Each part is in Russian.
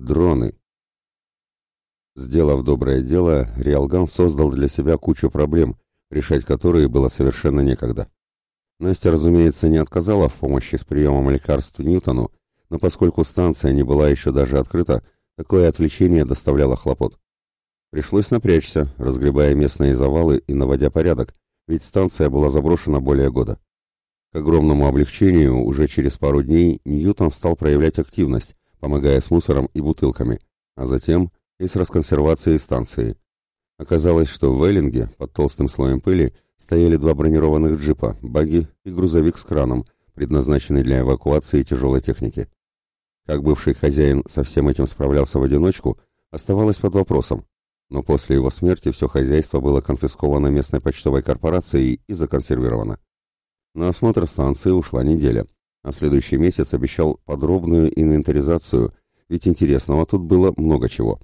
Дроны. Сделав доброе дело, Риалган создал для себя кучу проблем, решать которые было совершенно некогда. Настя, разумеется, не отказала в помощи с приемом лекарств Ньютону, но поскольку станция не была еще даже открыта, такое отвлечение доставляло хлопот. Пришлось напрячься, разгребая местные завалы и наводя порядок, ведь станция была заброшена более года. К огромному облегчению уже через пару дней Ньютон стал проявлять активность, помогая с мусором и бутылками, а затем и с расконсервацией станции. Оказалось, что в Эллинге под толстым слоем пыли стояли два бронированных джипа, баги и грузовик с краном, предназначенный для эвакуации тяжелой техники. Как бывший хозяин со всем этим справлялся в одиночку, оставалось под вопросом. Но после его смерти все хозяйство было конфисковано местной почтовой корпорацией и законсервировано. На осмотр станции ушла неделя, а следующий месяц обещал подробную инвентаризацию, ведь интересного тут было много чего.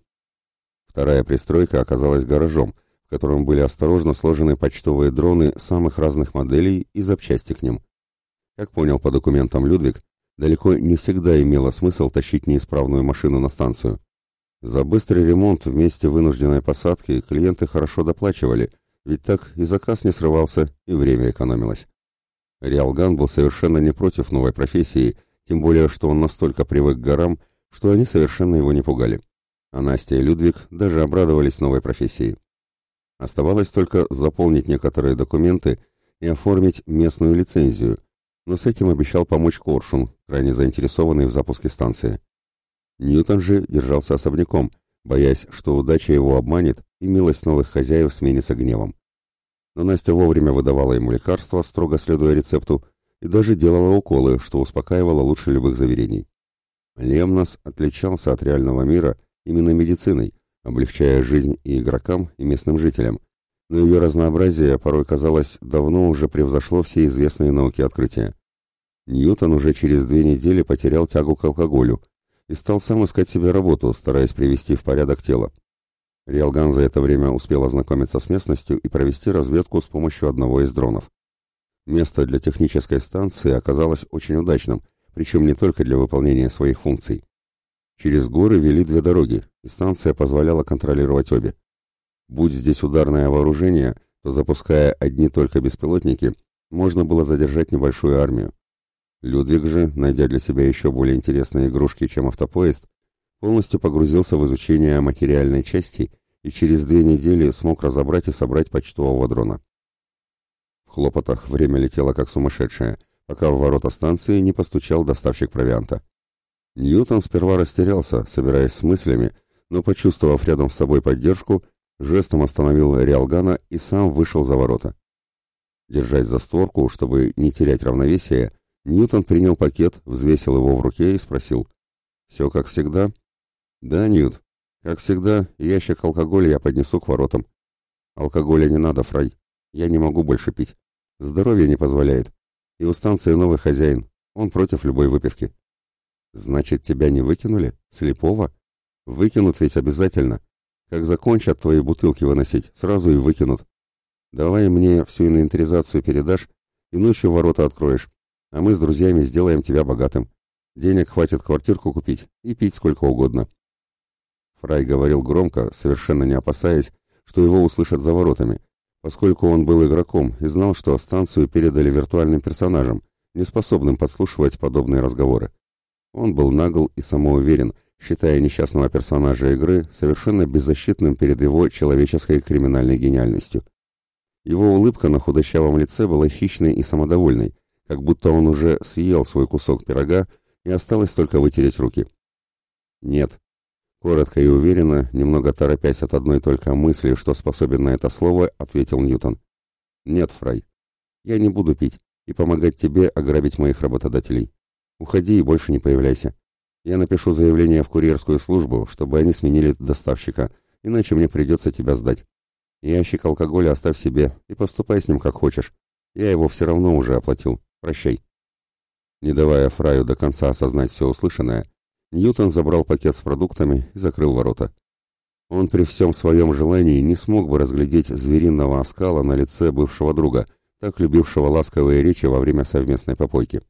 Вторая пристройка оказалась гаражом, в котором были осторожно сложены почтовые дроны самых разных моделей и запчасти к ним. Как понял по документам Людвиг, далеко не всегда имело смысл тащить неисправную машину на станцию. За быстрый ремонт вместе вынужденной посадки клиенты хорошо доплачивали, ведь так и заказ не срывался, и время экономилось. Риалган был совершенно не против новой профессии, тем более, что он настолько привык к горам, что они совершенно его не пугали. А Настя и Людвиг даже обрадовались новой профессии. Оставалось только заполнить некоторые документы и оформить местную лицензию, но с этим обещал помочь Коршун, крайне заинтересованный в запуске станции. Ньютон же держался особняком, боясь, что удача его обманет и милость новых хозяев сменится гневом но Настя вовремя выдавала ему лекарства, строго следуя рецепту, и даже делала уколы, что успокаивало лучше любых заверений. Лемнос отличался от реального мира именно медициной, облегчая жизнь и игрокам, и местным жителям, но ее разнообразие порой казалось давно уже превзошло все известные науки открытия. Ньютон уже через две недели потерял тягу к алкоголю и стал сам искать себе работу, стараясь привести в порядок тело. Риалган за это время успел ознакомиться с местностью и провести разведку с помощью одного из дронов. Место для технической станции оказалось очень удачным, причем не только для выполнения своих функций. Через горы вели две дороги, и станция позволяла контролировать обе. Будь здесь ударное вооружение, то запуская одни только беспилотники, можно было задержать небольшую армию. Людвиг же, найдя для себя еще более интересные игрушки, чем автопоезд, полностью погрузился в изучение материальной части и через две недели смог разобрать и собрать почтового дрона. В хлопотах время летело как сумасшедшее, пока в ворота станции не постучал доставщик провианта. Ньютон сперва растерялся, собираясь с мыслями, но, почувствовав рядом с собой поддержку, жестом остановил Риалгана и сам вышел за ворота. Держась за створку, чтобы не терять равновесие, Ньютон принял пакет, взвесил его в руке и спросил. «Все как всегда?» «Да, Ньют. Как всегда, ящик алкоголя я поднесу к воротам. Алкоголя не надо, Фрай. Я не могу больше пить. Здоровье не позволяет. И у станции новый хозяин. Он против любой выпивки». «Значит, тебя не выкинули? Слепого?» «Выкинут ведь обязательно. Как закончат твои бутылки выносить, сразу и выкинут. Давай мне всю инвентаризацию передашь и ночью ворота откроешь, а мы с друзьями сделаем тебя богатым. Денег хватит квартирку купить и пить сколько угодно». Фрай говорил громко, совершенно не опасаясь, что его услышат за воротами, поскольку он был игроком и знал, что станцию передали виртуальным персонажам, неспособным подслушивать подобные разговоры. Он был нагл и самоуверен, считая несчастного персонажа игры совершенно беззащитным перед его человеческой криминальной гениальностью. Его улыбка на худощавом лице была хищной и самодовольной, как будто он уже съел свой кусок пирога и осталось только вытереть руки. «Нет», Коротко и уверенно, немного торопясь от одной только мысли, что способен на это слово, ответил Ньютон. «Нет, Фрай, я не буду пить и помогать тебе ограбить моих работодателей. Уходи и больше не появляйся. Я напишу заявление в курьерскую службу, чтобы они сменили доставщика, иначе мне придется тебя сдать. Ящик алкоголя оставь себе и поступай с ним как хочешь. Я его все равно уже оплатил. Прощай». Не давая Фраю до конца осознать все услышанное, Ньютон забрал пакет с продуктами и закрыл ворота. Он при всем своем желании не смог бы разглядеть звериного оскала на лице бывшего друга, так любившего ласковые речи во время совместной попойки.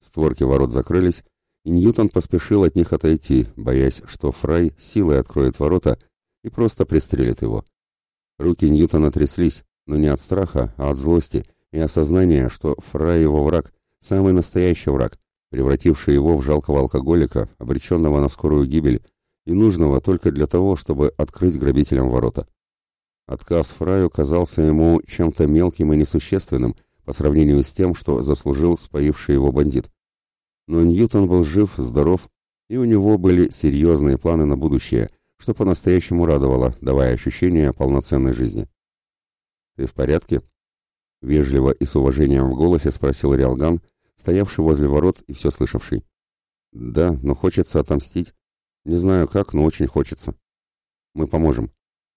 Створки ворот закрылись, и Ньютон поспешил от них отойти, боясь, что Фрай силой откроет ворота и просто пристрелит его. Руки Ньютона тряслись, но не от страха, а от злости и осознания, что Фрай его враг, самый настоящий враг, превративший его в жалкого алкоголика, обреченного на скорую гибель и нужного только для того, чтобы открыть грабителям ворота. Отказ Фраю казался ему чем-то мелким и несущественным по сравнению с тем, что заслужил споивший его бандит. Но Ньютон был жив, здоров, и у него были серьезные планы на будущее, что по-настоящему радовало, давая ощущение полноценной жизни. «Ты в порядке?» Вежливо и с уважением в голосе спросил Риалган, стоявший возле ворот и все слышавший. «Да, но хочется отомстить. Не знаю как, но очень хочется. Мы поможем.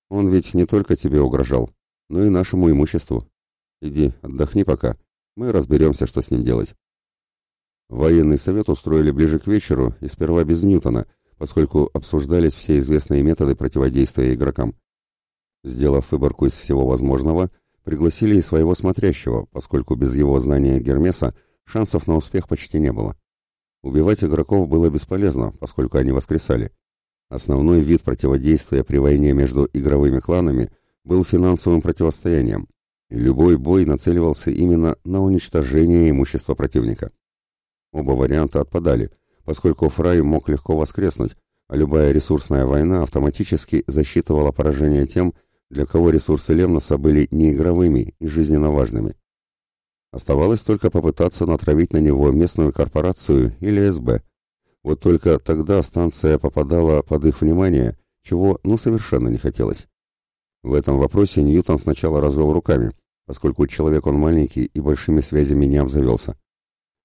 Он ведь не только тебе угрожал, но и нашему имуществу. Иди, отдохни пока. Мы разберемся, что с ним делать». Военный совет устроили ближе к вечеру и сперва без Ньютона, поскольку обсуждались все известные методы противодействия игрокам. Сделав выборку из всего возможного, пригласили и своего смотрящего, поскольку без его знания Гермеса шансов на успех почти не было. Убивать игроков было бесполезно, поскольку они воскресали. Основной вид противодействия при войне между игровыми кланами был финансовым противостоянием, и любой бой нацеливался именно на уничтожение имущества противника. Оба варианта отпадали, поскольку Фрай мог легко воскреснуть, а любая ресурсная война автоматически засчитывала поражение тем, для кого ресурсы Лемноса были неигровыми и жизненно важными. Оставалось только попытаться натравить на него местную корпорацию или СБ. Вот только тогда станция попадала под их внимание, чего ну совершенно не хотелось. В этом вопросе Ньютон сначала развел руками, поскольку человек он маленький и большими связями не обзавелся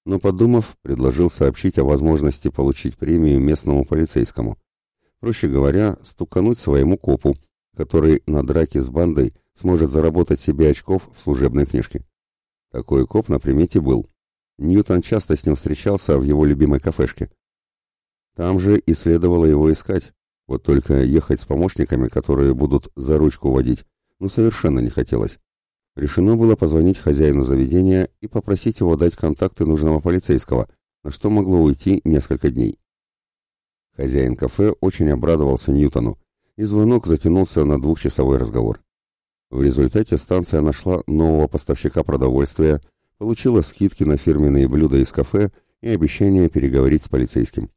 но, подумав, предложил сообщить о возможности получить премию местному полицейскому. Проще говоря, стукануть своему копу, который на драке с бандой сможет заработать себе очков в служебной книжке. Такой коп на примете был. Ньютон часто с ним встречался в его любимой кафешке. Там же и следовало его искать, вот только ехать с помощниками, которые будут за ручку водить, ну совершенно не хотелось решено было позвонить хозяину заведения и попросить его дать контакты нужного полицейского, на что могло уйти несколько дней. Хозяин кафе очень обрадовался Ньютону, и звонок затянулся на двухчасовой разговор. В результате станция нашла нового поставщика продовольствия, получила скидки на фирменные блюда из кафе и обещание переговорить с полицейским.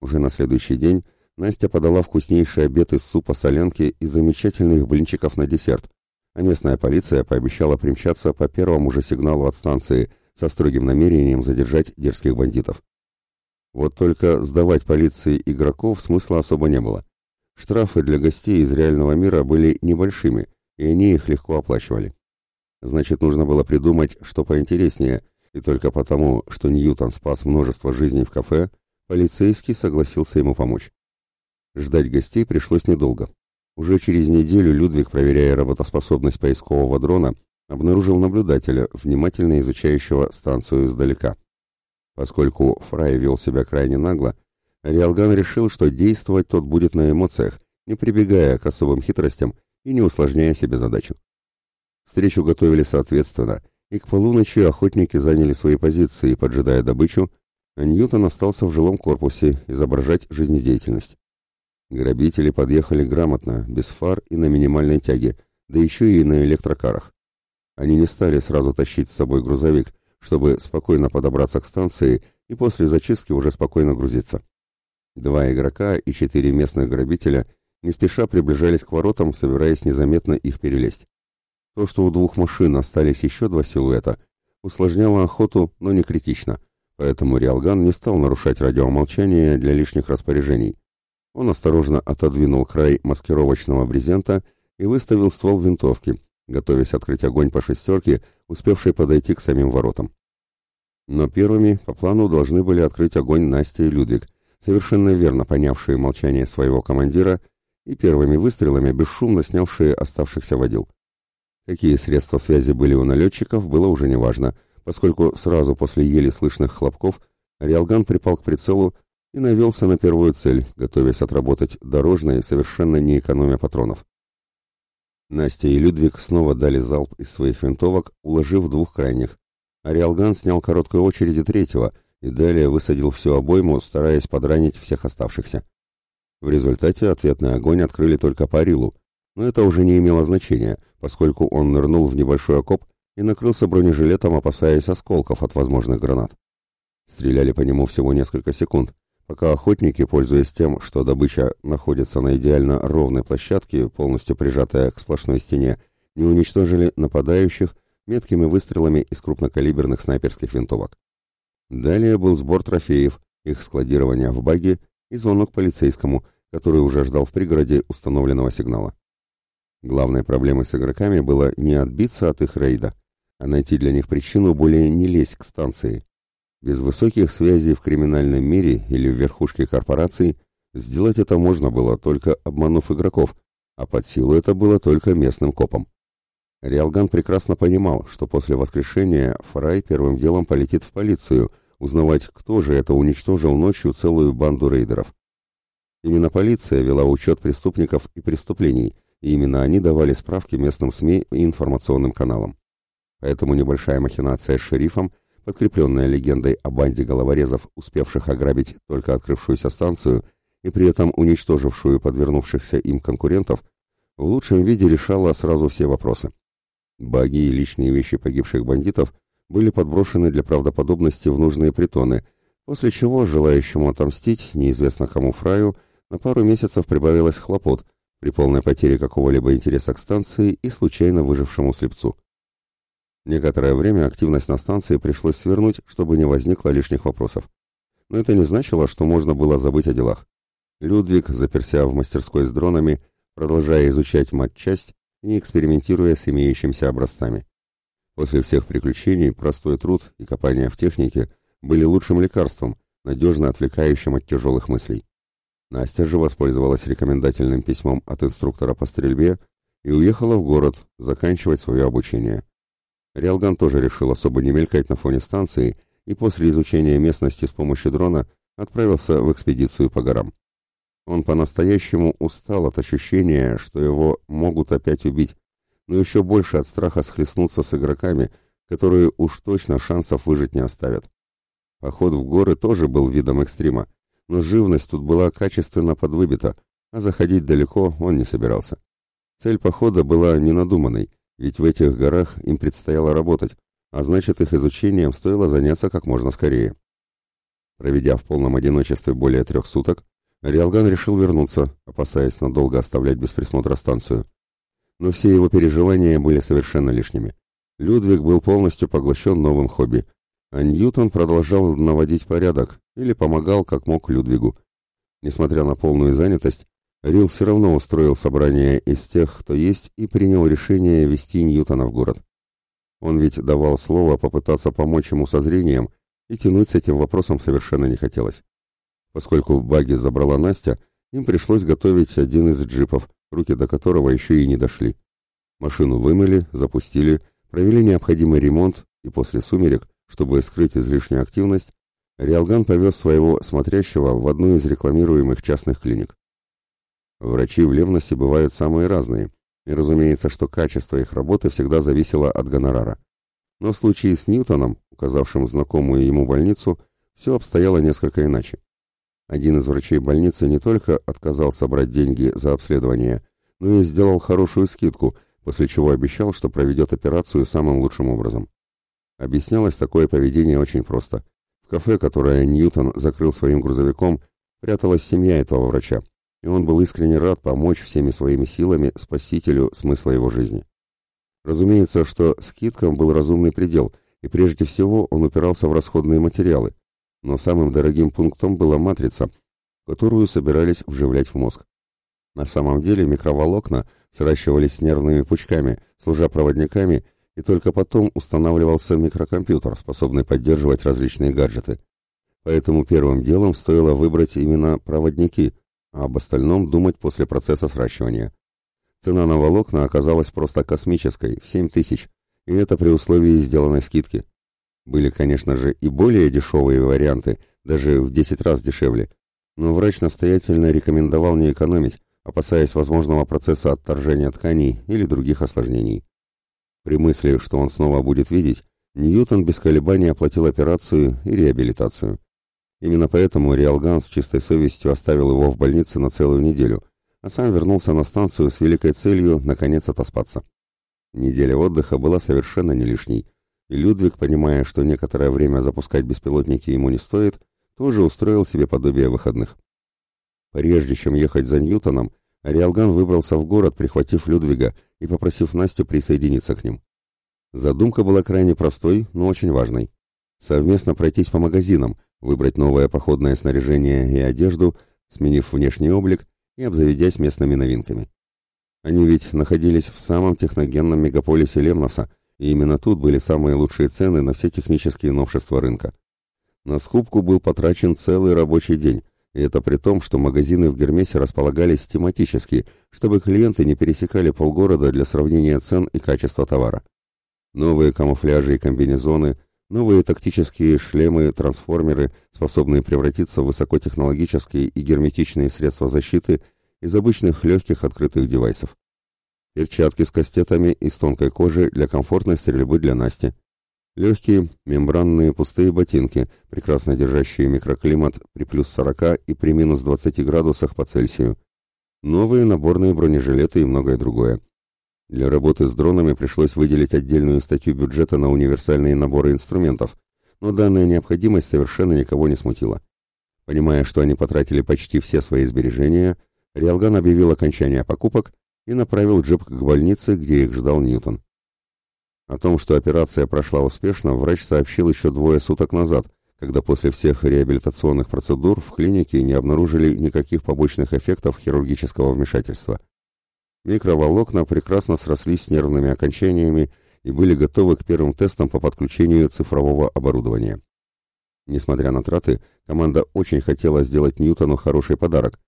Уже на следующий день Настя подала вкуснейший обед из супа солянки и замечательных блинчиков на десерт, а местная полиция пообещала примчаться по первому же сигналу от станции со строгим намерением задержать дерзких бандитов. Вот только сдавать полиции игроков смысла особо не было. Штрафы для гостей из реального мира были небольшими, и они их легко оплачивали. Значит, нужно было придумать, что поинтереснее, и только потому, что Ньютон спас множество жизней в кафе, полицейский согласился ему помочь. Ждать гостей пришлось недолго. Уже через неделю Людвиг, проверяя работоспособность поискового дрона, обнаружил наблюдателя, внимательно изучающего станцию издалека. Поскольку Фрай вел себя крайне нагло, Риалган решил, что действовать тот будет на эмоциях, не прибегая к особым хитростям и не усложняя себе задачу. Встречу готовили соответственно, и к полуночи охотники заняли свои позиции, поджидая добычу, а Ньютон остался в жилом корпусе изображать жизнедеятельность. Грабители подъехали грамотно, без фар и на минимальной тяге, да еще и на электрокарах. Они не стали сразу тащить с собой грузовик, чтобы спокойно подобраться к станции и после зачистки уже спокойно грузиться. Два игрока и четыре местных грабителя не спеша приближались к воротам, собираясь незаметно их перелезть. То, что у двух машин остались еще два силуэта, усложняло охоту, но не критично, поэтому Риалган не стал нарушать радиомолчание для лишних распоряжений. Он осторожно отодвинул край маскировочного брезента и выставил ствол винтовки, готовясь открыть огонь по шестерке, успевшей подойти к самим воротам. Но первыми по плану должны были открыть огонь Настя и Людвиг, совершенно верно понявшие молчание своего командира и первыми выстрелами бесшумно снявшие оставшихся водил. Какие средства связи были у налетчиков, было уже неважно, поскольку сразу после еле слышных хлопков Риалган припал к прицелу и навелся на первую цель, готовясь отработать дорожные, совершенно не экономя патронов. Настя и Людвиг снова дали залп из своих винтовок, уложив двух крайних. Ариалган снял короткую очередь и третьего, и далее высадил всю обойму, стараясь подранить всех оставшихся. В результате ответный огонь открыли только по Рилу, но это уже не имело значения, поскольку он нырнул в небольшой окоп и накрылся бронежилетом, опасаясь осколков от возможных гранат. Стреляли по нему всего несколько секунд, пока охотники, пользуясь тем, что добыча находится на идеально ровной площадке, полностью прижатая к сплошной стене, не уничтожили нападающих меткими выстрелами из крупнокалиберных снайперских винтовок. Далее был сбор трофеев, их складирование в баге и звонок полицейскому, который уже ждал в пригороде установленного сигнала. Главной проблемой с игроками было не отбиться от их рейда, а найти для них причину более не лезть к станции. Без высоких связей в криминальном мире или в верхушке корпораций сделать это можно было, только обманув игроков, а под силу это было только местным копам. Риалган прекрасно понимал, что после воскрешения Фрай первым делом полетит в полицию, узнавать, кто же это уничтожил ночью целую банду рейдеров. Именно полиция вела учет преступников и преступлений, и именно они давали справки местным СМИ и информационным каналам. Поэтому небольшая махинация с шерифом, подкрепленная легендой о банде головорезов, успевших ограбить только открывшуюся станцию и при этом уничтожившую подвернувшихся им конкурентов, в лучшем виде решала сразу все вопросы. Баги и личные вещи погибших бандитов были подброшены для правдоподобности в нужные притоны, после чего желающему отомстить неизвестно кому фраю на пару месяцев прибавилось хлопот при полной потере какого-либо интереса к станции и случайно выжившему слепцу. Некоторое время активность на станции пришлось свернуть, чтобы не возникло лишних вопросов. Но это не значило, что можно было забыть о делах. Людвиг, заперся в мастерской с дронами, продолжая изучать матчасть и экспериментируя с имеющимися образцами. После всех приключений простой труд и копание в технике были лучшим лекарством, надежно отвлекающим от тяжелых мыслей. Настя же воспользовалась рекомендательным письмом от инструктора по стрельбе и уехала в город заканчивать свое обучение. Риалган тоже решил особо не мелькать на фоне станции и после изучения местности с помощью дрона отправился в экспедицию по горам. Он по-настоящему устал от ощущения, что его могут опять убить, но еще больше от страха схлестнуться с игроками, которые уж точно шансов выжить не оставят. Поход в горы тоже был видом экстрима, но живность тут была качественно подвыбита, а заходить далеко он не собирался. Цель похода была ненадуманной, ведь в этих горах им предстояло работать, а значит их изучением стоило заняться как можно скорее. Проведя в полном одиночестве более трех суток, Риалган решил вернуться, опасаясь надолго оставлять без присмотра станцию. Но все его переживания были совершенно лишними. Людвиг был полностью поглощен новым хобби, а Ньютон продолжал наводить порядок или помогал как мог Людвигу. Несмотря на полную занятость, Рил все равно устроил собрание из тех, кто есть, и принял решение вести Ньютона в город. Он ведь давал слово попытаться помочь ему со зрением, и тянуть с этим вопросом совершенно не хотелось. Поскольку баги забрала Настя, им пришлось готовить один из джипов, руки до которого еще и не дошли. Машину вымыли, запустили, провели необходимый ремонт, и после сумерек, чтобы скрыть излишнюю активность, Риалган повез своего смотрящего в одну из рекламируемых частных клиник. Врачи в Левносе бывают самые разные, и разумеется, что качество их работы всегда зависело от гонорара. Но в случае с Ньютоном, указавшим знакомую ему больницу, все обстояло несколько иначе. Один из врачей больницы не только отказался брать деньги за обследование, но и сделал хорошую скидку, после чего обещал, что проведет операцию самым лучшим образом. Объяснялось такое поведение очень просто. В кафе, которое Ньютон закрыл своим грузовиком, пряталась семья этого врача, и он был искренне рад помочь всеми своими силами спасителю смысла его жизни. Разумеется, что скидкам был разумный предел, и прежде всего он упирался в расходные материалы, но самым дорогим пунктом была матрица, которую собирались вживлять в мозг. На самом деле микроволокна сращивались с нервными пучками, служа проводниками, и только потом устанавливался микрокомпьютер, способный поддерживать различные гаджеты. Поэтому первым делом стоило выбрать именно проводники, а об остальном думать после процесса сращивания. Цена на волокна оказалась просто космической, в 7 тысяч, и это при условии сделанной скидки. Были, конечно же, и более дешевые варианты, даже в 10 раз дешевле, но врач настоятельно рекомендовал не экономить, опасаясь возможного процесса отторжения тканей или других осложнений. При мысли, что он снова будет видеть, Ньютон без колебаний оплатил операцию и реабилитацию. Именно поэтому Риалган с чистой совестью оставил его в больнице на целую неделю, а сам вернулся на станцию с великой целью наконец отоспаться. Неделя отдыха была совершенно не лишней, и Людвиг, понимая, что некоторое время запускать беспилотники ему не стоит, тоже устроил себе подобие выходных. Прежде чем ехать за Ньютоном, Риалган выбрался в город, прихватив Людвига и попросив Настю присоединиться к ним. Задумка была крайне простой, но очень важной. Совместно пройтись по магазинам, выбрать новое походное снаряжение и одежду, сменив внешний облик и обзаведясь местными новинками. Они ведь находились в самом техногенном мегаполисе Лемноса, и именно тут были самые лучшие цены на все технические новшества рынка. На скупку был потрачен целый рабочий день, и это при том, что магазины в Гермесе располагались тематически, чтобы клиенты не пересекали полгорода для сравнения цен и качества товара. Новые камуфляжи и комбинезоны, новые тактические шлемы-трансформеры, способные превратиться в высокотехнологические и герметичные средства защиты из обычных легких открытых девайсов. Перчатки с кастетами из тонкой кожи для комфортной стрельбы для Насти. Легкие, мембранные пустые ботинки, прекрасно держащие микроклимат при плюс 40 и при минус 20 градусах по Цельсию. Новые наборные бронежилеты и многое другое. Для работы с дронами пришлось выделить отдельную статью бюджета на универсальные наборы инструментов, но данная необходимость совершенно никого не смутила. Понимая, что они потратили почти все свои сбережения, Риалган объявил окончание покупок и направил джип к больнице, где их ждал Ньютон. О том, что операция прошла успешно, врач сообщил еще двое суток назад, когда после всех реабилитационных процедур в клинике не обнаружили никаких побочных эффектов хирургического вмешательства. Микроволокна прекрасно срослись с нервными окончаниями и были готовы к первым тестам по подключению цифрового оборудования. Несмотря на траты, команда очень хотела сделать Ньютону хороший подарок,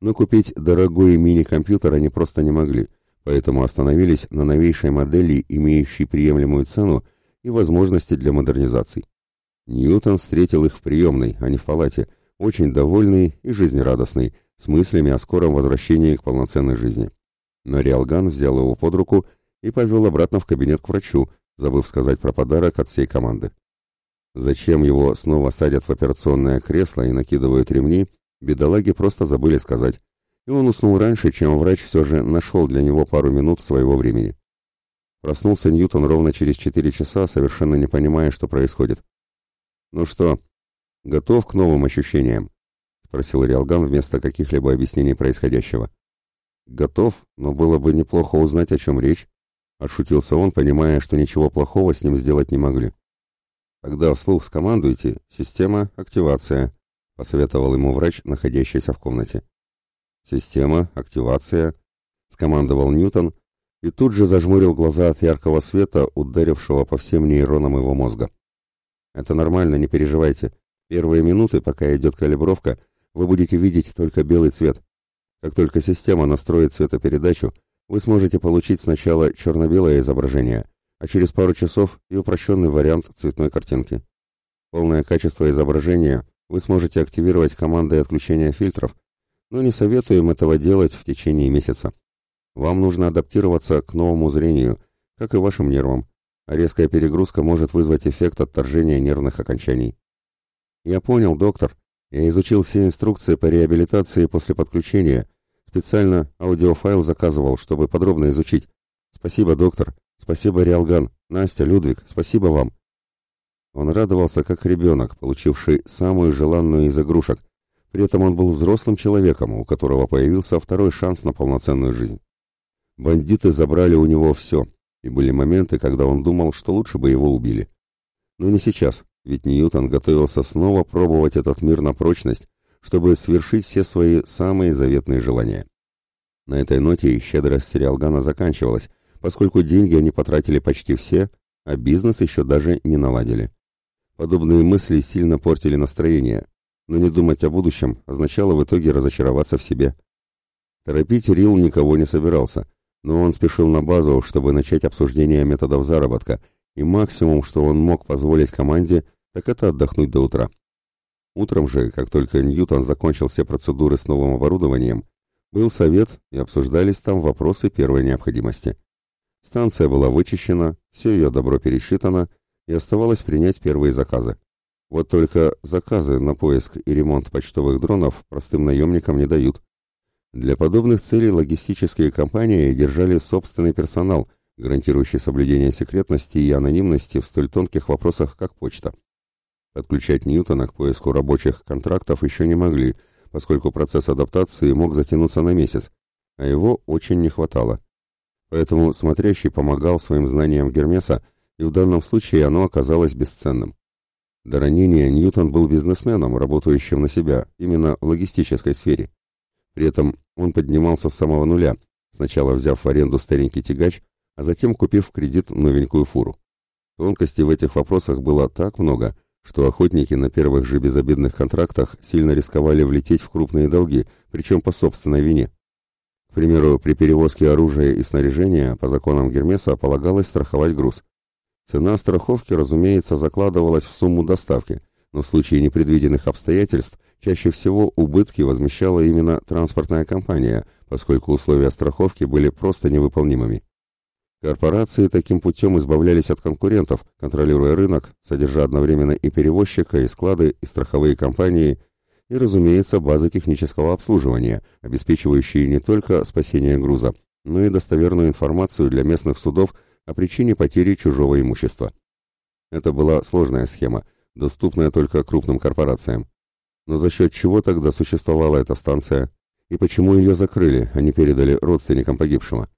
но купить дорогой мини-компьютер они просто не могли – поэтому остановились на новейшей модели, имеющей приемлемую цену и возможности для модернизаций. Ньютон встретил их в приемной, а не в палате, очень довольный и жизнерадостный, с мыслями о скором возвращении к полноценной жизни. Но Риалган взял его под руку и повел обратно в кабинет к врачу, забыв сказать про подарок от всей команды. Зачем его снова садят в операционное кресло и накидывают ремни, бедолаги просто забыли сказать, и он уснул раньше, чем врач все же нашел для него пару минут своего времени. Проснулся Ньютон ровно через четыре часа, совершенно не понимая, что происходит. «Ну что, готов к новым ощущениям?» — спросил Риалган вместо каких-либо объяснений происходящего. «Готов, но было бы неплохо узнать, о чем речь», — отшутился он, понимая, что ничего плохого с ним сделать не могли. «Тогда вслух скомандуйте. Система, активация», — посоветовал ему врач, находящийся в комнате. «Система, активация», — скомандовал Ньютон и тут же зажмурил глаза от яркого света, ударившего по всем нейронам его мозга. «Это нормально, не переживайте. Первые минуты, пока идет калибровка, вы будете видеть только белый цвет. Как только система настроит цветопередачу, вы сможете получить сначала черно-белое изображение, а через пару часов и упрощенный вариант цветной картинки. Полное качество изображения вы сможете активировать командой отключения фильтров, но не советуем этого делать в течение месяца. Вам нужно адаптироваться к новому зрению, как и вашим нервам, резкая перегрузка может вызвать эффект отторжения нервных окончаний. Я понял, доктор. Я изучил все инструкции по реабилитации после подключения. Специально аудиофайл заказывал, чтобы подробно изучить. Спасибо, доктор. Спасибо, Риалган. Настя, Людвиг, спасибо вам. Он радовался, как ребенок, получивший самую желанную из игрушек – при этом он был взрослым человеком, у которого появился второй шанс на полноценную жизнь. Бандиты забрали у него все, и были моменты, когда он думал, что лучше бы его убили. Но не сейчас, ведь Ньютон готовился снова пробовать этот мир на прочность, чтобы свершить все свои самые заветные желания. На этой ноте щедрость Сериалгана заканчивалась, поскольку деньги они потратили почти все, а бизнес еще даже не наладили. Подобные мысли сильно портили настроение, но не думать о будущем означало в итоге разочароваться в себе. Торопить Рил никого не собирался, но он спешил на базу, чтобы начать обсуждение методов заработка, и максимум, что он мог позволить команде, так это отдохнуть до утра. Утром же, как только Ньютон закончил все процедуры с новым оборудованием, был совет и обсуждались там вопросы первой необходимости. Станция была вычищена, все ее добро пересчитано, и оставалось принять первые заказы. Вот только заказы на поиск и ремонт почтовых дронов простым наемникам не дают. Для подобных целей логистические компании держали собственный персонал, гарантирующий соблюдение секретности и анонимности в столь тонких вопросах, как почта. Подключать Ньютона к поиску рабочих контрактов еще не могли, поскольку процесс адаптации мог затянуться на месяц, а его очень не хватало. Поэтому смотрящий помогал своим знаниям Гермеса, и в данном случае оно оказалось бесценным. До ранения Ньютон был бизнесменом, работающим на себя, именно в логистической сфере. При этом он поднимался с самого нуля, сначала взяв в аренду старенький тягач, а затем купив в кредит новенькую фуру. Тонкостей в этих вопросах было так много, что охотники на первых же безобидных контрактах сильно рисковали влететь в крупные долги, причем по собственной вине. К примеру, при перевозке оружия и снаряжения по законам Гермеса полагалось страховать груз. Цена страховки, разумеется, закладывалась в сумму доставки, но в случае непредвиденных обстоятельств чаще всего убытки возмещала именно транспортная компания, поскольку условия страховки были просто невыполнимыми. Корпорации таким путем избавлялись от конкурентов, контролируя рынок, содержа одновременно и перевозчика, и склады, и страховые компании, и, разумеется, базы технического обслуживания, обеспечивающие не только спасение груза, но и достоверную информацию для местных судов о причине потери чужого имущества. Это была сложная схема, доступная только крупным корпорациям. Но за счет чего тогда существовала эта станция? И почему ее закрыли, а не передали родственникам погибшего?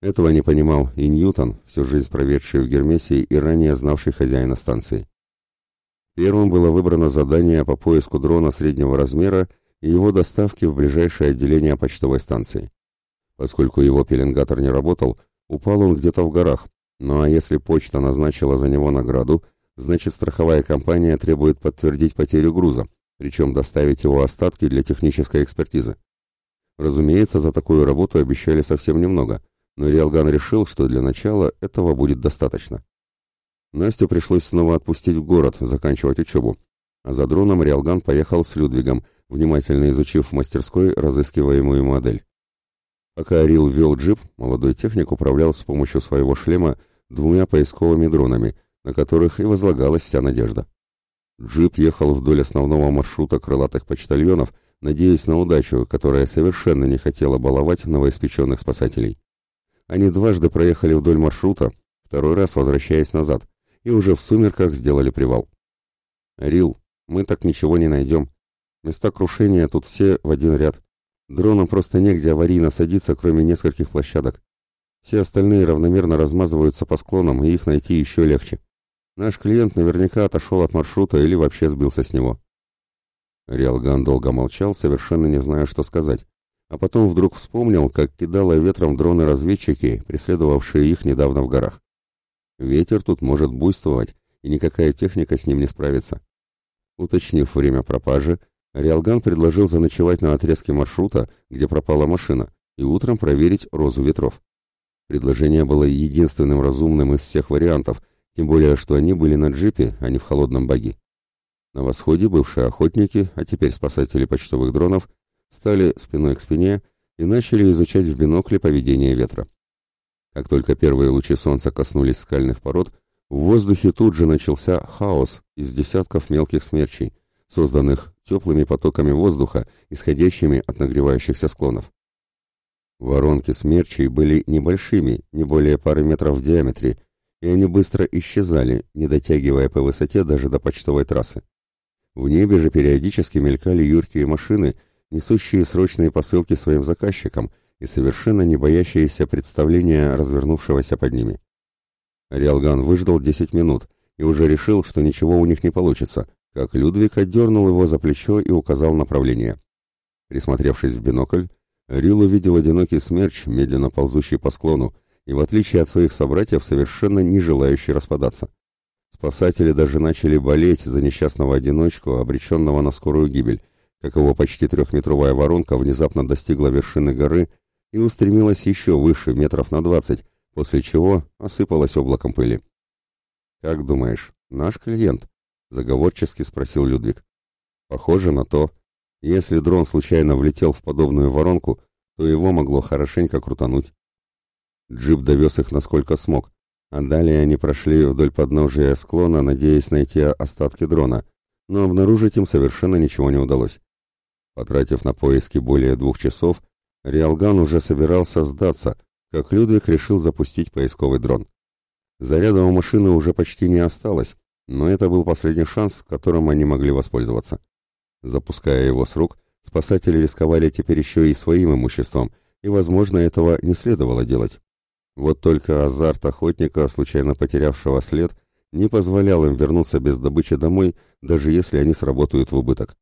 Этого не понимал и Ньютон, всю жизнь проведший в Гермесе и ранее знавший хозяина станции. Первым было выбрано задание по поиску дрона среднего размера и его доставки в ближайшее отделение почтовой станции. Поскольку его пеленгатор не работал, Упал он где-то в горах. Ну а если почта назначила за него награду, значит страховая компания требует подтвердить потерю груза, причем доставить его остатки для технической экспертизы. Разумеется, за такую работу обещали совсем немного, но Риалган решил, что для начала этого будет достаточно. Настю пришлось снова отпустить в город, заканчивать учебу, а за дроном Риалган поехал с Людвигом, внимательно изучив в мастерской разыскиваемую модель. Пока Арил вел джип, молодой техник управлял с помощью своего шлема двумя поисковыми дронами, на которых и возлагалась вся надежда. Джип ехал вдоль основного маршрута крылатых почтальонов, надеясь на удачу, которая совершенно не хотела баловать новоиспеченных спасателей. Они дважды проехали вдоль маршрута, второй раз возвращаясь назад, и уже в сумерках сделали привал. «Арил, мы так ничего не найдем. Места крушения тут все в один ряд. Дронам просто негде аварийно садиться, кроме нескольких площадок. Все остальные равномерно размазываются по склонам, и их найти еще легче. Наш клиент наверняка отошел от маршрута или вообще сбился с него. Риалган долго молчал, совершенно не зная, что сказать. А потом вдруг вспомнил, как кидало ветром дроны-разведчики, преследовавшие их недавно в горах. Ветер тут может буйствовать, и никакая техника с ним не справится. Уточнив время пропажи, Риалган предложил заночевать на отрезке маршрута, где пропала машина, и утром проверить розу ветров. Предложение было единственным разумным из всех вариантов, тем более, что они были на джипе, а не в холодном баги. На восходе бывшие охотники, а теперь спасатели почтовых дронов, стали спиной к спине и начали изучать в бинокле поведение ветра. Как только первые лучи солнца коснулись скальных пород, в воздухе тут же начался хаос из десятков мелких смерчей, созданных теплыми потоками воздуха, исходящими от нагревающихся склонов. Воронки смерчей были небольшими, не более пары метров в диаметре, и они быстро исчезали, не дотягивая по высоте даже до почтовой трассы. В небе же периодически мелькали юркие машины, несущие срочные посылки своим заказчикам и совершенно не боящиеся представления развернувшегося под ними. Риалган выждал 10 минут и уже решил, что ничего у них не получится, как Людвиг отдернул его за плечо и указал направление. Присмотревшись в бинокль, Рил увидел одинокий смерч, медленно ползущий по склону, и в отличие от своих собратьев, совершенно не желающий распадаться. Спасатели даже начали болеть за несчастного одиночку, обреченного на скорую гибель, как его почти трехметровая воронка внезапно достигла вершины горы и устремилась еще выше, метров на двадцать, после чего осыпалась облаком пыли. «Как думаешь, наш клиент?» Заговорчески спросил Людвиг. Похоже на то. Если дрон случайно влетел в подобную воронку, то его могло хорошенько крутануть. Джип довез их насколько смог, А далее они прошли вдоль подножия склона, надеясь найти остатки дрона, но обнаружить им совершенно ничего не удалось. Потратив на поиски более двух часов, Риалган уже собирался сдаться, как Людвиг решил запустить поисковый дрон. Заряда у машины уже почти не осталось, но это был последний шанс, которым они могли воспользоваться. Запуская его с рук, спасатели рисковали теперь еще и своим имуществом, и, возможно, этого не следовало делать. Вот только азарт охотника, случайно потерявшего след, не позволял им вернуться без добычи домой, даже если они сработают в убыток.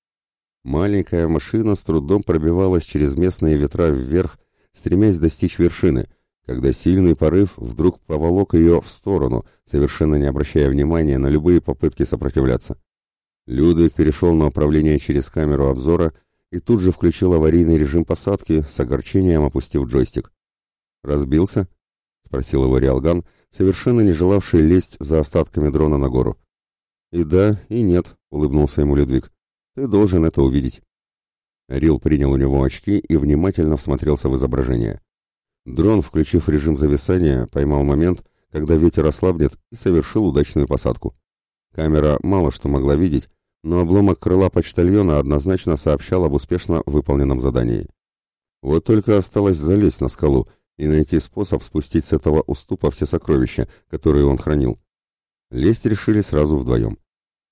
Маленькая машина с трудом пробивалась через местные ветра вверх, стремясь достичь вершины, когда сильный порыв вдруг поволок ее в сторону, совершенно не обращая внимания на любые попытки сопротивляться. Людвиг перешел на управление через камеру обзора и тут же включил аварийный режим посадки, с огорчением опустив джойстик. «Разбился?» — спросил его Риалган, совершенно не желавший лезть за остатками дрона на гору. «И да, и нет», — улыбнулся ему Людвиг. «Ты должен это увидеть». Рил принял у него очки и внимательно всмотрелся в изображение. Дрон, включив режим зависания, поймал момент, когда ветер ослабнет и совершил удачную посадку. Камера мало что могла видеть, но обломок крыла почтальона однозначно сообщал об успешно выполненном задании. Вот только осталось залезть на скалу и найти способ спустить с этого уступа все сокровища, которые он хранил. Лезть решили сразу вдвоем.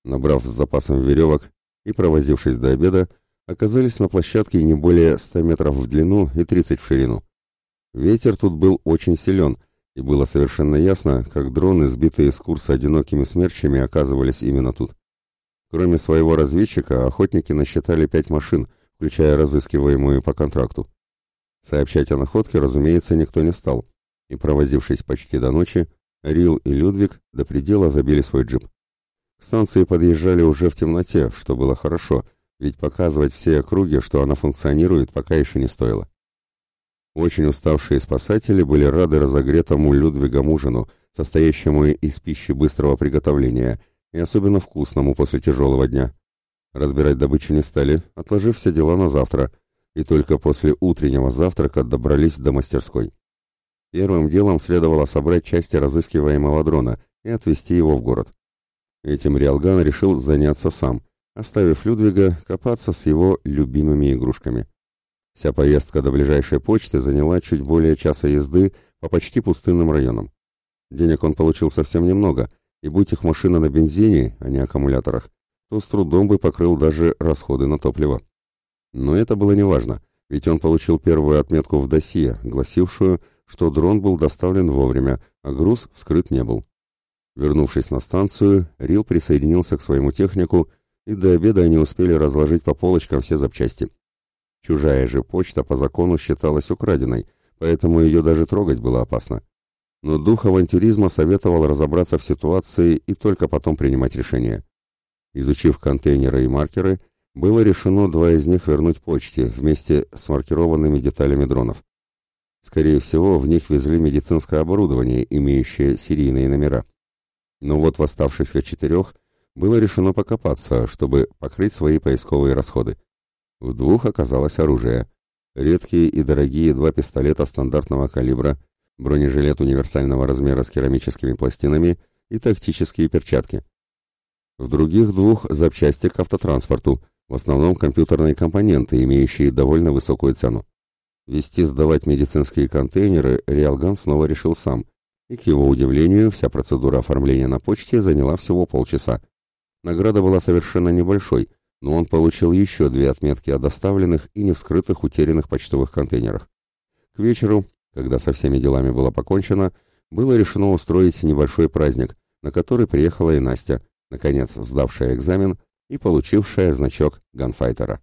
Набрав с запасом веревок и провозившись до обеда, оказались на площадке не более 100 метров в длину и 30 в ширину. Ветер тут был очень силен, и было совершенно ясно, как дроны, сбитые с курса одинокими смерчами, оказывались именно тут. Кроме своего разведчика, охотники насчитали пять машин, включая разыскиваемую по контракту. Сообщать о находке, разумеется, никто не стал, и, провозившись почти до ночи, Рил и Людвиг до предела забили свой джип. К станции подъезжали уже в темноте, что было хорошо, ведь показывать все округи, что она функционирует, пока еще не стоило. Очень уставшие спасатели были рады разогретому Людвигом ужину, состоящему из пищи быстрого приготовления и особенно вкусному после тяжелого дня. Разбирать добычу не стали, отложив все дела на завтра, и только после утреннего завтрака добрались до мастерской. Первым делом следовало собрать части разыскиваемого дрона и отвезти его в город. Этим Риалган решил заняться сам, оставив Людвига копаться с его любимыми игрушками. Вся поездка до ближайшей почты заняла чуть более часа езды по почти пустынным районам. Денег он получил совсем немного, и будь их машина на бензине, а не аккумуляторах, то с трудом бы покрыл даже расходы на топливо. Но это было неважно, ведь он получил первую отметку в досье, гласившую, что дрон был доставлен вовремя, а груз вскрыт не был. Вернувшись на станцию, Рил присоединился к своему технику, и до обеда они успели разложить по полочкам все запчасти. Чужая же почта по закону считалась украденной, поэтому ее даже трогать было опасно. Но дух авантюризма советовал разобраться в ситуации и только потом принимать решение. Изучив контейнеры и маркеры, было решено два из них вернуть почте вместе с маркированными деталями дронов. Скорее всего, в них везли медицинское оборудование, имеющее серийные номера. Но вот в оставшихся четырех было решено покопаться, чтобы покрыть свои поисковые расходы. В двух оказалось оружие. Редкие и дорогие два пистолета стандартного калибра, бронежилет универсального размера с керамическими пластинами и тактические перчатки. В других двух запчасти к автотранспорту, в основном компьютерные компоненты, имеющие довольно высокую цену. Вести сдавать медицинские контейнеры Риалган снова решил сам, и, к его удивлению, вся процедура оформления на почте заняла всего полчаса. Награда была совершенно небольшой – но он получил еще две отметки о доставленных и не вскрытых утерянных почтовых контейнерах. К вечеру, когда со всеми делами было покончено, было решено устроить небольшой праздник, на который приехала и Настя, наконец сдавшая экзамен и получившая значок ганфайтера.